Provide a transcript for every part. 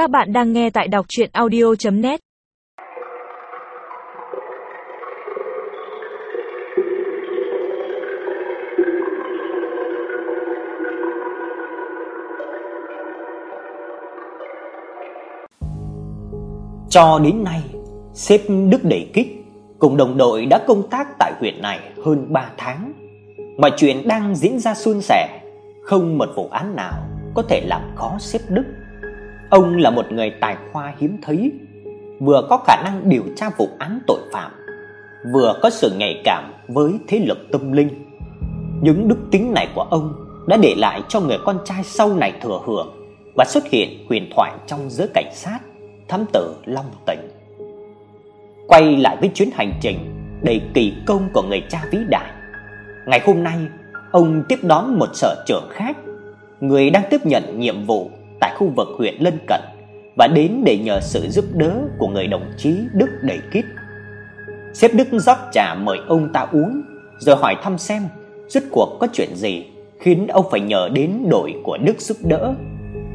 Các bạn đang nghe tại đọc audio net Cho đến nay, sếp Đức Đẩy Kích cùng đồng đội đã công tác tại huyện này hơn 3 tháng. Mọi chuyện đang diễn ra suôn sẻ, không một vụ án nào có thể làm khó sếp Đức. Ông là một người tài khoa hiếm thấy, vừa có khả năng điều tra vụ án tội phạm, vừa có sự nhạy cảm với thế lực tâm linh. Những đức tính này của ông đã để lại cho người con trai sau này thừa hưởng và xuất hiện huyền thoại trong giới cảnh sát, thám tử Long Tỉnh. Quay lại với chuyến hành trình đầy kỳ công của người cha vĩ đại. Ngày hôm nay, ông tiếp đón một sở trưởng khác, người đang tiếp nhận nhiệm vụ khu vực huyện lân cận và đến để nhờ sự giúp đỡ của người đồng chí Đức Đầy Kít. Sếp Đức rót trà mời ông ta uống, rồi hỏi thăm xem rốt cuộc có chuyện gì khiến ông phải nhờ đến đội của Đức giúp đỡ.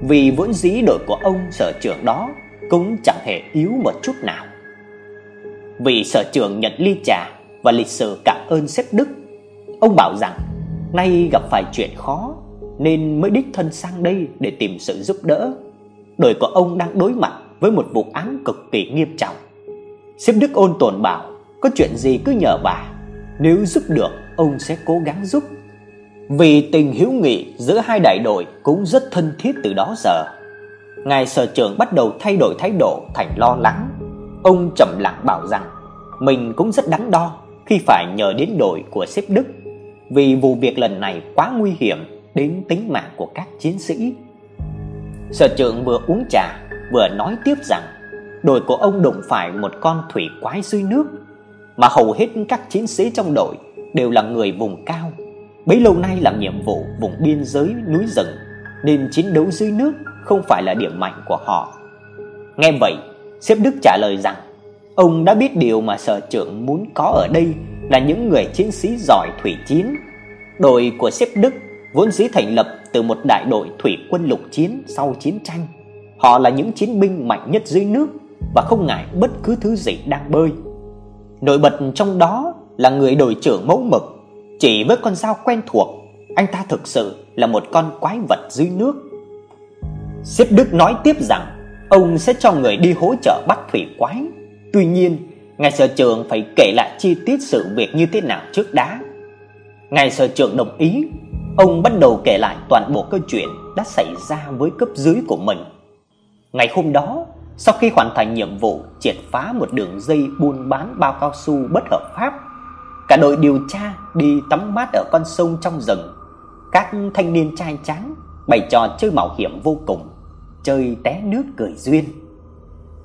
Vì vốn dĩ đội của ông sở trưởng đó cũng chẳng hề yếu một chút nào. Vị sở trưởng nhận ly trà và lịch sự cảm ơn sếp Đức. Ông bảo rằng nay gặp phải chuyện khó nên mới đích thân sang đây để tìm sự giúp đỡ. đời của ông đang đối mặt với một vụ án cực kỳ nghiêm trọng. Sếp Đức ôn tồn bảo, có chuyện gì cứ nhờ bà, nếu giúp được ông sẽ cố gắng giúp. Vì tình hữu nghị giữa hai đại đội cũng rất thân thiết từ đó giờ. Ngài sở trưởng bắt đầu thay đổi thái độ thành lo lắng. Ông trầm lặng bảo rằng mình cũng rất đắn đo khi phải nhờ đến đội của sếp Đức vì vụ việc lần này quá nguy hiểm đến tính mạng của các chiến sĩ. Sở trưởng vừa uống trà vừa nói tiếp rằng đội của ông đụng phải một con thủy quái dưới nước mà hầu hết các chiến sĩ trong đội đều là người vùng cao. Bấy lâu nay làm nhiệm vụ vùng biên giới núi rừng nên chiến đấu dưới nước không phải là điểm mạnh của họ. Nghe vậy, sếp Đức trả lời rằng ông đã biết điều mà sở trưởng muốn có ở đây là những người chiến sĩ giỏi thủy chiến. Đội của sếp Đức vốn dĩ thành lập từ một đại đội thủy quân lục chiến sau chiến tranh. Họ là những chiến binh mạnh nhất dưới nước và không ngại bất cứ thứ gì đang bơi. Nổi bật trong đó là người đội trưởng mẫu mực, chỉ với con dao quen thuộc, anh ta thực sự là một con quái vật dưới nước. Sếp Đức nói tiếp rằng ông sẽ cho người đi hỗ trợ bắt thủy quái. Tuy nhiên, ngài sở trưởng phải kể lại chi tiết sự việc như thế nào trước đã. Ngài sở trưởng đồng ý Ông bắt đầu kể lại toàn bộ câu chuyện đã xảy ra với cấp dưới của mình. Ngày hôm đó, sau khi hoàn thành nhiệm vụ triệt phá một đường dây buôn bán bao cao su bất hợp pháp, cả đội điều tra đi tắm mát ở con sông trong rừng. Các thanh niên trai tráng bày trò chơi mạo hiểm vô cùng, chơi té nước cười duyên.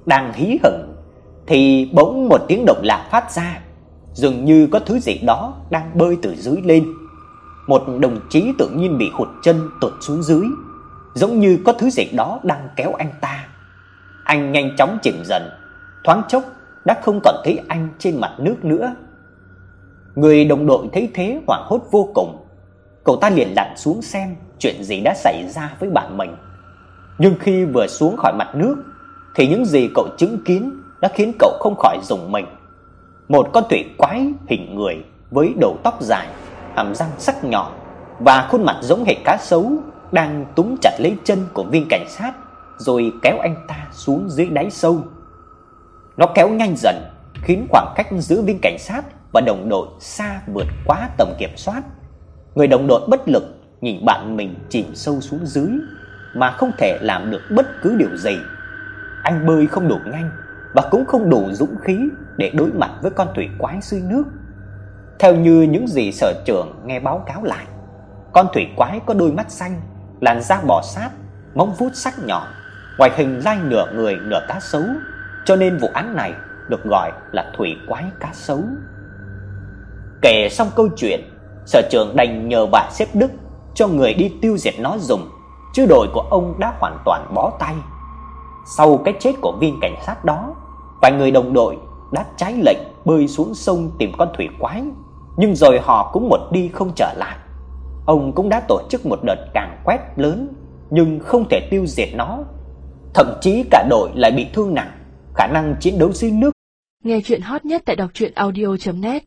Đang hí hửng thì bỗng một tiếng động lạ phát ra, dường như có thứ gì đó đang bơi từ dưới lên một đồng chí tự nhiên bị hụt chân tụt xuống dưới, giống như có thứ gì đó đang kéo anh ta. Anh nhanh chóng chìm dần, thoáng chốc đã không còn thấy anh trên mặt nước nữa. Người đồng đội thấy thế hoảng hốt vô cùng. Cậu ta liền lặn xuống xem chuyện gì đã xảy ra với bạn mình. Nhưng khi vừa xuống khỏi mặt nước thì những gì cậu chứng kiến đã khiến cậu không khỏi rùng mình. Một con thủy quái hình người với đầu tóc dài hàm răng sắc nhọn và khuôn mặt giống hệt cá sấu đang túm chặt lấy chân của viên cảnh sát rồi kéo anh ta xuống dưới đáy sâu. Nó kéo nhanh dần, khiến khoảng cách giữa viên cảnh sát và đồng đội xa vượt quá tầm kiểm soát. Người đồng đội bất lực nhìn bạn mình chìm sâu xuống dưới mà không thể làm được bất cứ điều gì. Anh bơi không đủ nhanh và cũng không đủ dũng khí để đối mặt với con thủy quái dưới nước. Theo như những gì sở trưởng nghe báo cáo lại, con thủy quái có đôi mắt xanh, làn da bò sát, móng vuốt sắc nhọn, ngoại hình lai nửa người nửa cá sấu, cho nên vụ án này được gọi là thủy quái cá sấu. Kể xong câu chuyện, sở trưởng đành nhờ bà xếp Đức cho người đi tiêu diệt nó dùng, chứ đội của ông đã hoàn toàn bó tay. Sau cái chết của viên cảnh sát đó, vài người đồng đội đã trái lệnh bơi xuống sông tìm con thủy quái nhưng rồi họ cũng một đi không trở lại. Ông cũng đã tổ chức một đợt càn quét lớn nhưng không thể tiêu diệt nó. thậm chí cả đội lại bị thương nặng, khả năng chiến đấu dưới nước. Nghe chuyện hot nhất tại đọc truyện audio net